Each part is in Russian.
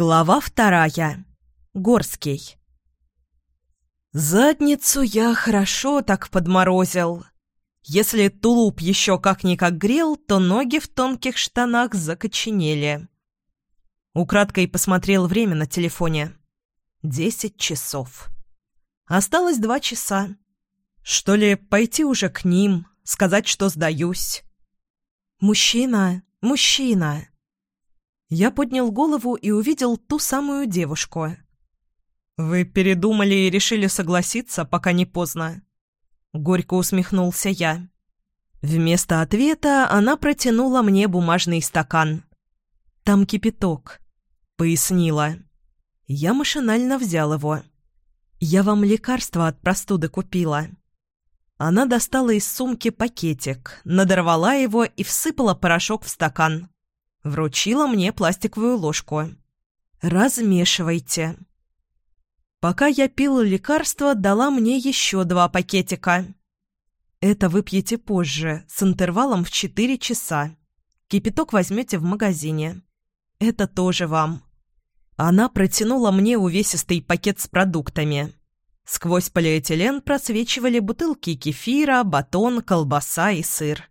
Глава вторая. Горский. Задницу я хорошо так подморозил. Если тулуп еще как-никак грел, то ноги в тонких штанах закоченели. Украдкой посмотрел время на телефоне. Десять часов. Осталось два часа. Что ли, пойти уже к ним, сказать, что сдаюсь? «Мужчина, мужчина!» Я поднял голову и увидел ту самую девушку. «Вы передумали и решили согласиться, пока не поздно?» Горько усмехнулся я. Вместо ответа она протянула мне бумажный стакан. «Там кипяток», — пояснила. Я машинально взял его. «Я вам лекарство от простуды купила». Она достала из сумки пакетик, надорвала его и всыпала порошок в стакан. Вручила мне пластиковую ложку. «Размешивайте». Пока я пила лекарство, дала мне еще два пакетика. Это выпьете позже, с интервалом в 4 часа. Кипяток возьмете в магазине. Это тоже вам. Она протянула мне увесистый пакет с продуктами. Сквозь полиэтилен просвечивали бутылки кефира, батон, колбаса и сыр.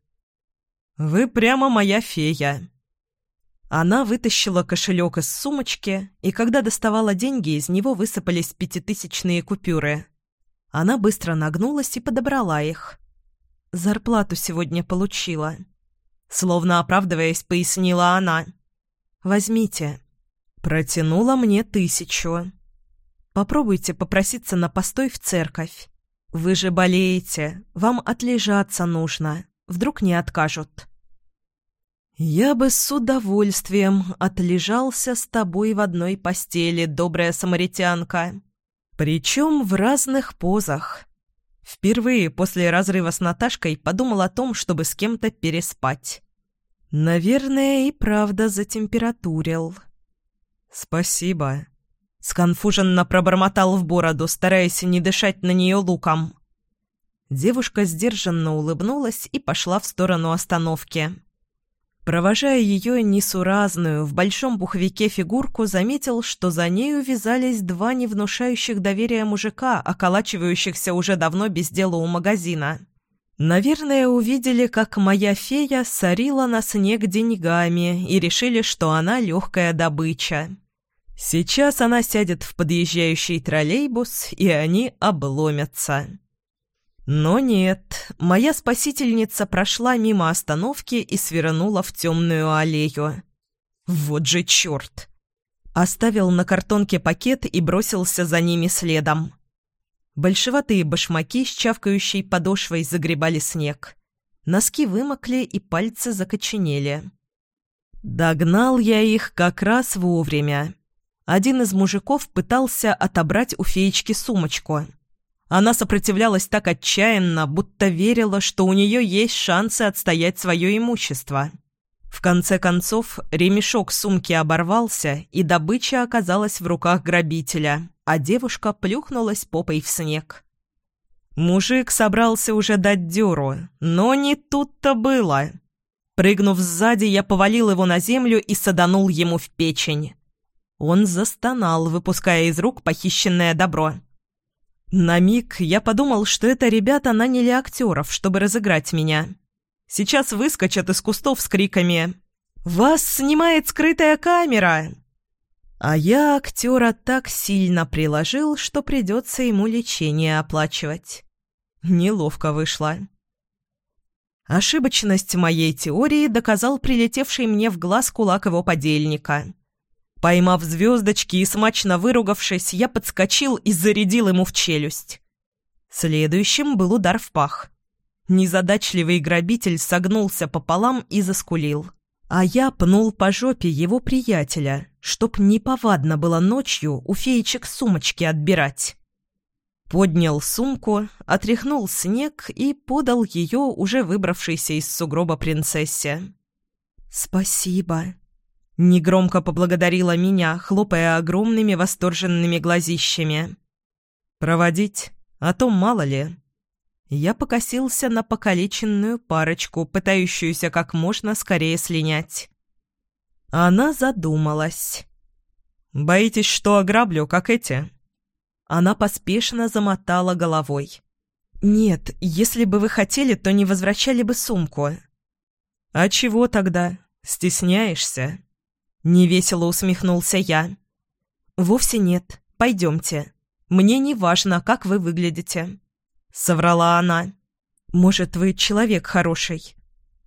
«Вы прямо моя фея», она вытащила кошелек из сумочки, и когда доставала деньги, из него высыпались пятитысячные купюры. Она быстро нагнулась и подобрала их. «Зарплату сегодня получила». Словно оправдываясь, пояснила она. «Возьмите». Протянула мне тысячу. «Попробуйте попроситься на постой в церковь. Вы же болеете, вам отлежаться нужно. Вдруг не откажут». «Я бы с удовольствием отлежался с тобой в одной постели, добрая самаритянка. Причем в разных позах. Впервые после разрыва с Наташкой подумал о том, чтобы с кем-то переспать. Наверное, и правда затемпературил». «Спасибо», — сконфуженно пробормотал в бороду, стараясь не дышать на нее луком. Девушка сдержанно улыбнулась и пошла в сторону остановки. Провожая ее несуразную, в большом пуховике фигурку, заметил, что за нею вязались два невнушающих доверия мужика, околачивающихся уже давно без дела у магазина. Наверное, увидели, как моя фея сорила на снег деньгами и решили, что она легкая добыча. Сейчас она сядет в подъезжающий троллейбус, и они обломятся. Но нет, моя спасительница прошла мимо остановки и свернула в темную аллею. Вот же черт! Оставил на картонке пакет и бросился за ними следом. Большеватые башмаки с чавкающей подошвой загребали снег. Носки вымокли и пальцы закоченели. Догнал я их как раз вовремя. Один из мужиков пытался отобрать у феечки сумочку — она сопротивлялась так отчаянно, будто верила, что у нее есть шансы отстоять свое имущество. В конце концов, ремешок сумки оборвался, и добыча оказалась в руках грабителя, а девушка плюхнулась попой в снег. Мужик собрался уже дать дёру, но не тут-то было. Прыгнув сзади, я повалил его на землю и саданул ему в печень. Он застонал, выпуская из рук похищенное добро. На миг я подумал, что это ребята наняли актеров, чтобы разыграть меня. Сейчас выскочат из кустов с криками «Вас снимает скрытая камера!» А я актера так сильно приложил, что придется ему лечение оплачивать. Неловко вышло. Ошибочность моей теории доказал прилетевший мне в глаз кулак его подельника. Поймав звездочки и смачно выругавшись, я подскочил и зарядил ему в челюсть. Следующим был удар в пах. Незадачливый грабитель согнулся пополам и заскулил. А я пнул по жопе его приятеля, чтоб неповадно было ночью у феечек сумочки отбирать. Поднял сумку, отряхнул снег и подал ее уже выбравшейся из сугроба принцессе. «Спасибо», Негромко поблагодарила меня, хлопая огромными восторженными глазищами. «Проводить? А то мало ли». Я покосился на покалеченную парочку, пытающуюся как можно скорее слинять. Она задумалась. «Боитесь, что ограблю, как эти?» Она поспешно замотала головой. «Нет, если бы вы хотели, то не возвращали бы сумку». «А чего тогда? Стесняешься?» Невесело усмехнулся я. «Вовсе нет. Пойдемте. Мне не важно, как вы выглядите», — соврала она. «Может, вы человек хороший?»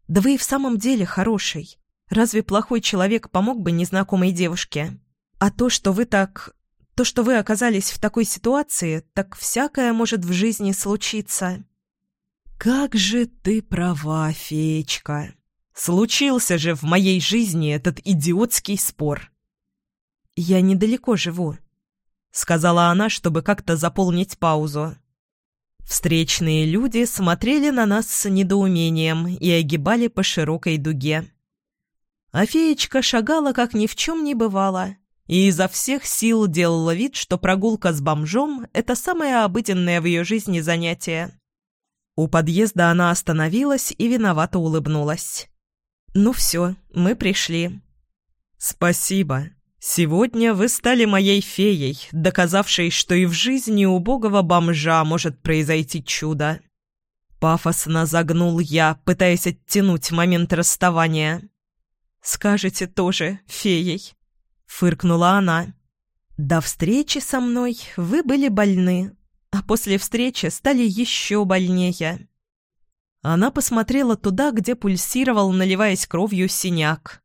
«Да вы и в самом деле хороший. Разве плохой человек помог бы незнакомой девушке? А то, что вы так... То, что вы оказались в такой ситуации, так всякое может в жизни случиться». «Как же ты права, феечка!» Случился же в моей жизни этот идиотский спор. «Я недалеко живу», — сказала она, чтобы как-то заполнить паузу. Встречные люди смотрели на нас с недоумением и огибали по широкой дуге. А феечка шагала, как ни в чем не бывало, и изо всех сил делала вид, что прогулка с бомжом — это самое обыденное в ее жизни занятие. У подъезда она остановилась и виновато улыбнулась. «Ну все, мы пришли». «Спасибо. Сегодня вы стали моей феей, доказавшей, что и в жизни убогого бомжа может произойти чудо». Пафосно загнул я, пытаясь оттянуть момент расставания. «Скажете тоже, феей», — фыркнула она. «До встречи со мной вы были больны, а после встречи стали еще больнее». Она посмотрела туда, где пульсировал, наливаясь кровью, синяк.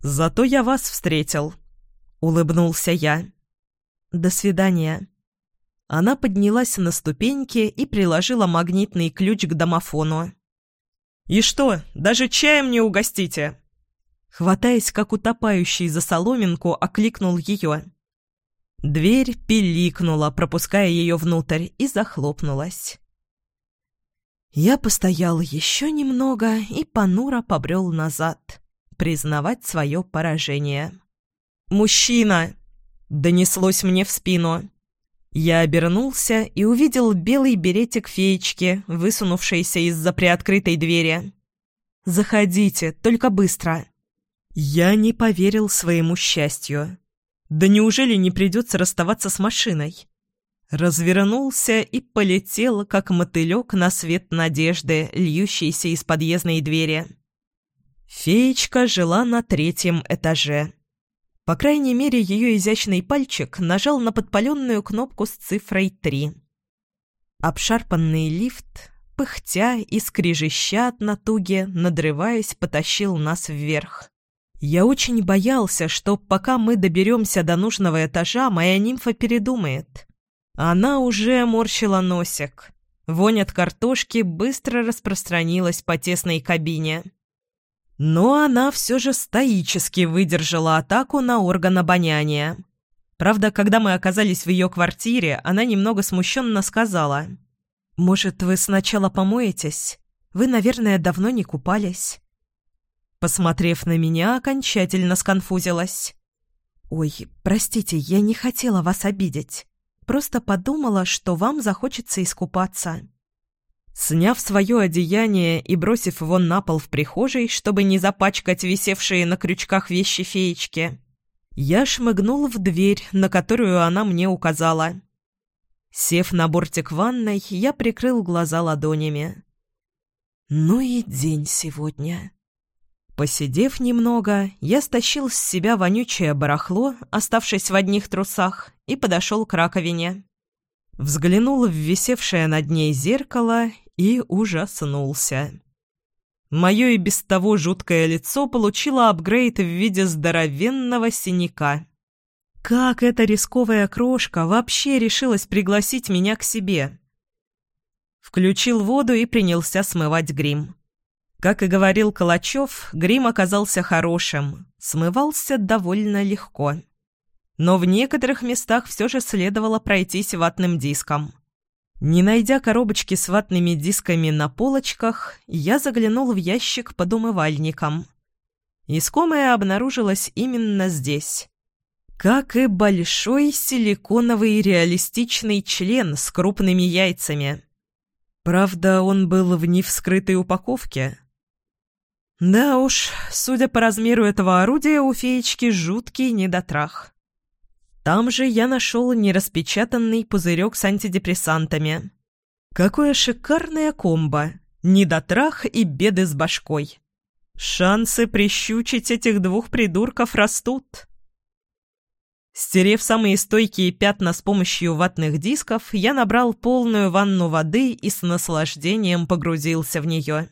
«Зато я вас встретил», — улыбнулся я. «До свидания». Она поднялась на ступеньки и приложила магнитный ключ к домофону. «И что, даже чаем не угостите?» Хватаясь, как утопающий за соломинку, окликнул ее. Дверь пиликнула, пропуская ее внутрь, и захлопнулась. Я постоял еще немного и понуро побрел назад, признавать свое поражение. «Мужчина!» — донеслось мне в спину. Я обернулся и увидел белый беретик феечки, высунувшийся из-за приоткрытой двери. «Заходите, только быстро!» Я не поверил своему счастью. Да неужели не придется расставаться с машиной? Развернулся и полетел, как мотылек на свет надежды, льющийся из подъездной двери. Феечка жила на третьем этаже. По крайней мере, ее изящный пальчик нажал на подпаленную кнопку с цифрой 3. Обшарпанный лифт, пыхтя и скрежеща от натуги, надрываясь, потащил нас вверх. Я очень боялся, что пока мы доберемся до нужного этажа, моя нимфа передумает. Она уже морщила носик. Вонь от картошки быстро распространилась по тесной кабине. Но она все же стоически выдержала атаку на орган обоняния. Правда, когда мы оказались в ее квартире, она немного смущенно сказала. «Может, вы сначала помоетесь? Вы, наверное, давно не купались». Посмотрев на меня, окончательно сконфузилась. «Ой, простите, я не хотела вас обидеть. Просто подумала, что вам захочется искупаться». Сняв свое одеяние и бросив его на пол в прихожей, чтобы не запачкать висевшие на крючках вещи феечки, я шмыгнул в дверь, на которую она мне указала. Сев на бортик ванной, я прикрыл глаза ладонями. «Ну и день сегодня». Посидев немного, я стащил с себя вонючее барахло, оставшись в одних трусах, и подошел к раковине. Взглянул в висевшее над ней зеркало и ужаснулся. Мое и без того жуткое лицо получило апгрейд в виде здоровенного синяка. Как эта рисковая крошка вообще решилась пригласить меня к себе? Включил воду и принялся смывать грим. Как и говорил Калачев, грим оказался хорошим, смывался довольно легко. Но в некоторых местах все же следовало пройтись ватным диском. Не найдя коробочки с ватными дисками на полочках, я заглянул в ящик под умывальником. Искомое обнаружилось именно здесь. Как и большой силиконовый реалистичный член с крупными яйцами. Правда, он был в невскрытой упаковке, да уж, судя по размеру этого орудия, у феечки жуткий недотрах. Там же я нашел нераспечатанный пузырек с антидепрессантами. Какое шикарное комбо! Недотрах и беды с башкой. Шансы прищучить этих двух придурков растут. Стерев самые стойкие пятна с помощью ватных дисков, я набрал полную ванну воды и с наслаждением погрузился в нее.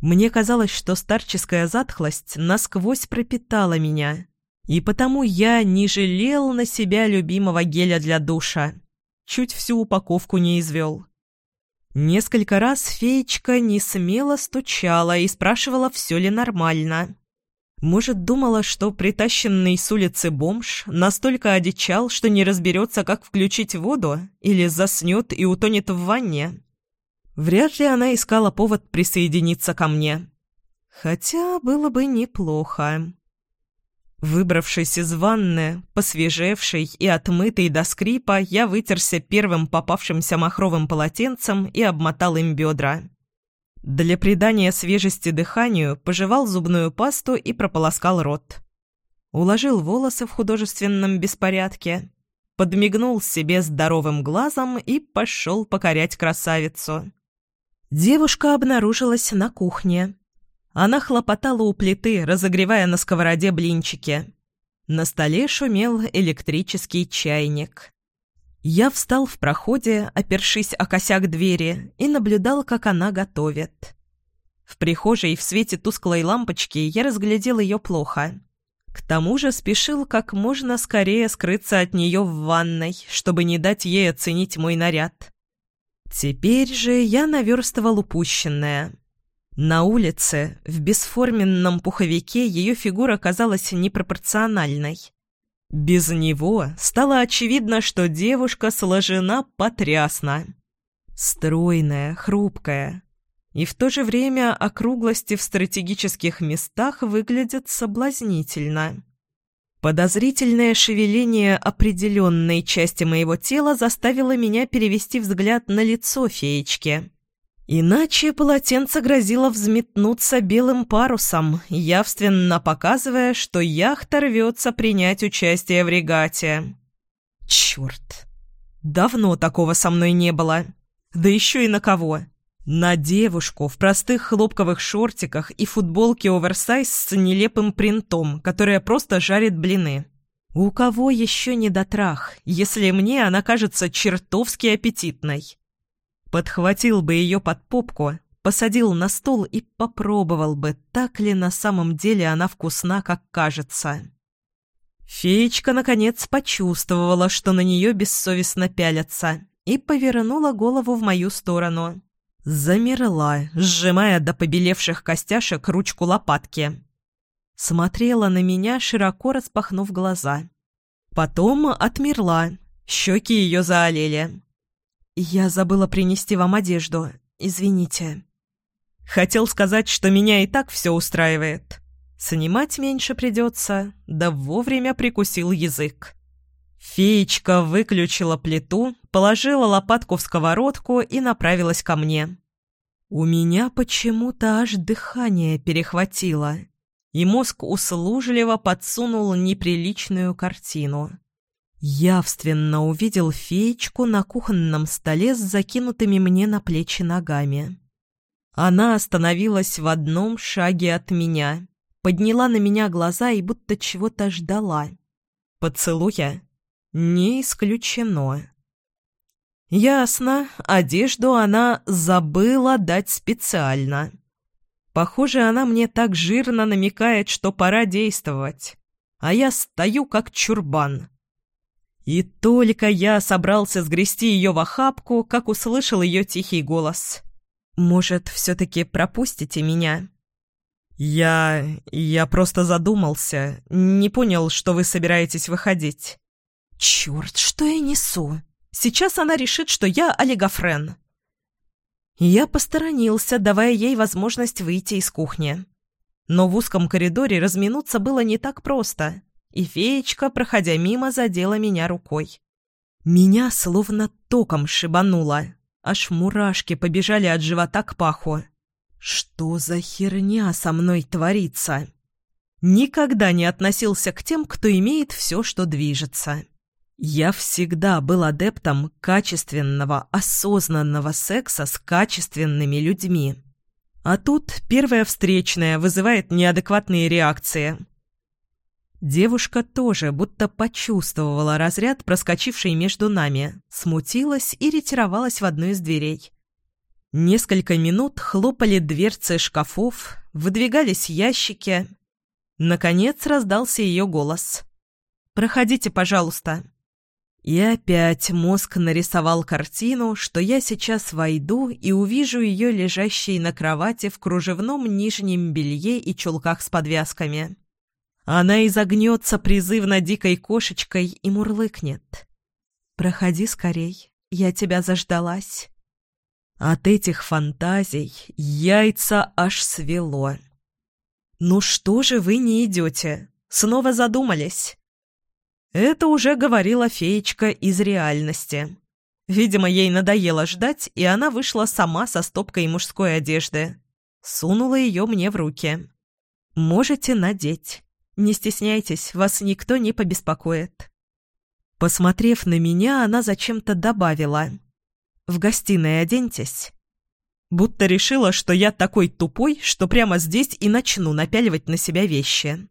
Мне казалось, что старческая затхлость насквозь пропитала меня, и потому я не жалел на себя любимого геля для душа. Чуть всю упаковку не извел. Несколько раз феечка не смело стучала и спрашивала, все ли нормально. Может, думала, что притащенный с улицы бомж настолько одичал, что не разберется, как включить воду, или заснет и утонет в ванне. Вряд ли она искала повод присоединиться ко мне. Хотя было бы неплохо. Выбравшись из ванны, посвежевшей и отмытой до скрипа, я вытерся первым попавшимся махровым полотенцем и обмотал им бедра. Для придания свежести дыханию пожевал зубную пасту и прополоскал рот. Уложил волосы в художественном беспорядке, подмигнул себе здоровым глазом и пошел покорять красавицу. Девушка обнаружилась на кухне. Она хлопотала у плиты, разогревая на сковороде блинчики. На столе шумел электрический чайник. Я встал в проходе, опершись о косяк двери, и наблюдал, как она готовит. В прихожей в свете тусклой лампочки я разглядел ее плохо. К тому же спешил как можно скорее скрыться от нее в ванной, чтобы не дать ей оценить мой наряд. Теперь же я наверстывал упущенное — на улице, в бесформенном пуховике, ее фигура казалась непропорциональной. Без него стало очевидно, что девушка сложена потрясно. Стройная, хрупкая. И в то же время округлости в стратегических местах выглядят соблазнительно. Подозрительное шевеление определенной части моего тела заставило меня перевести взгляд на лицо феечки. Иначе полотенце грозило взметнуться белым парусом, явственно показывая, что яхта рвется принять участие в регате. Черт! Давно такого со мной не было. Да еще и на кого? На девушку в простых хлопковых шортиках и футболке оверсайз с нелепым принтом, которая просто жарит блины. У кого еще не дотрах, если мне она кажется чертовски аппетитной? Подхватил бы ее под попку, посадил на стол и попробовал бы, так ли на самом деле она вкусна, как кажется. Феечка, наконец, почувствовала, что на нее бессовестно пялятся, и повернула голову в мою сторону. Замерла, сжимая до побелевших костяшек ручку лопатки. Смотрела на меня, широко распахнув глаза. Потом отмерла, щеки ее заолели. «Я забыла принести вам одежду. Извините». Хотел сказать, что меня и так все устраивает. Снимать меньше придется, да вовремя прикусил язык. Феечка выключила плиту, положила лопатку в сковородку и направилась ко мне. У меня почему-то аж дыхание перехватило, и мозг услужливо подсунул неприличную картину. Явственно увидел феечку на кухонном столе с закинутыми мне на плечи ногами. Она остановилась в одном шаге от меня, подняла на меня глаза и будто чего-то ждала. Поцелуя? Не исключено. Ясно, одежду она забыла дать специально. Похоже, она мне так жирно намекает, что пора действовать. А я стою как чурбан. И только я собрался сгрести ее в охапку, как услышал ее тихий голос. «Может, все-таки пропустите меня?» «Я... я просто задумался. Не понял, что вы собираетесь выходить». «Черт, что я несу? Сейчас она решит, что я олигофрен». Я посторонился, давая ей возможность выйти из кухни. Но в узком коридоре разминуться было не так просто и феечка, проходя мимо, задела меня рукой. Меня словно током шибануло, аж мурашки побежали от живота к паху. Что за херня со мной творится? Никогда не относился к тем, кто имеет все, что движется. Я всегда был адептом качественного, осознанного секса с качественными людьми. А тут первая встречная вызывает неадекватные реакции. Девушка тоже будто почувствовала разряд, проскочивший между нами, смутилась и ретировалась в одну из дверей. Несколько минут хлопали дверцы шкафов, выдвигались ящики. Наконец раздался ее голос. «Проходите, пожалуйста». И опять мозг нарисовал картину, что я сейчас войду и увижу ее лежащей на кровати в кружевном нижнем белье и чулках с подвязками. Она изогнется призывно дикой кошечкой и мурлыкнет. «Проходи скорей, я тебя заждалась». От этих фантазий яйца аж свело. «Ну что же вы не идете? Снова задумались?» Это уже говорила феечка из реальности. Видимо, ей надоело ждать, и она вышла сама со стопкой мужской одежды. Сунула ее мне в руки. «Можете надеть. Не стесняйтесь, вас никто не побеспокоит». Посмотрев на меня, она зачем-то добавила. «В гостиной оденьтесь». Будто решила, что я такой тупой, что прямо здесь и начну напяливать на себя вещи.